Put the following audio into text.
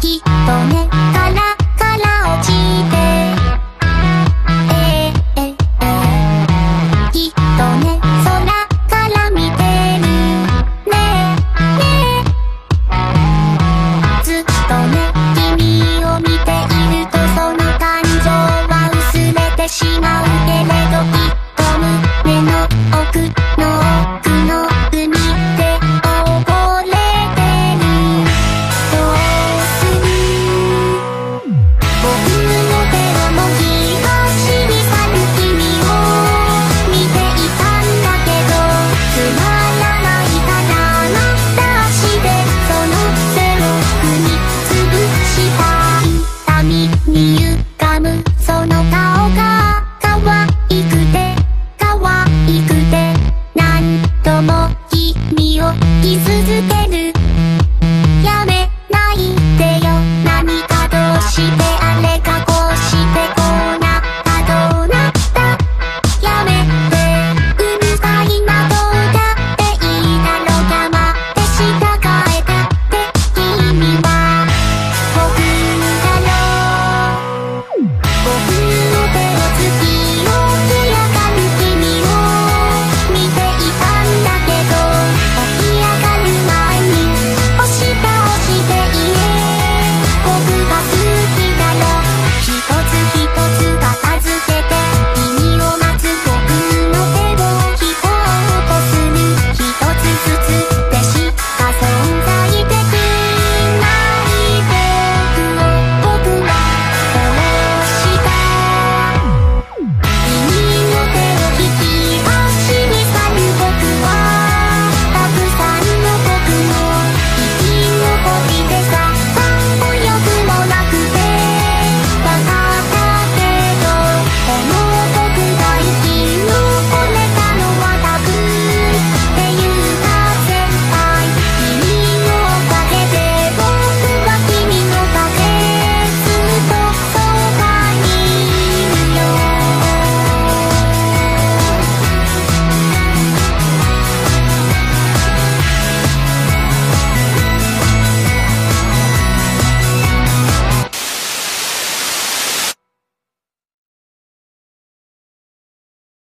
きっとね。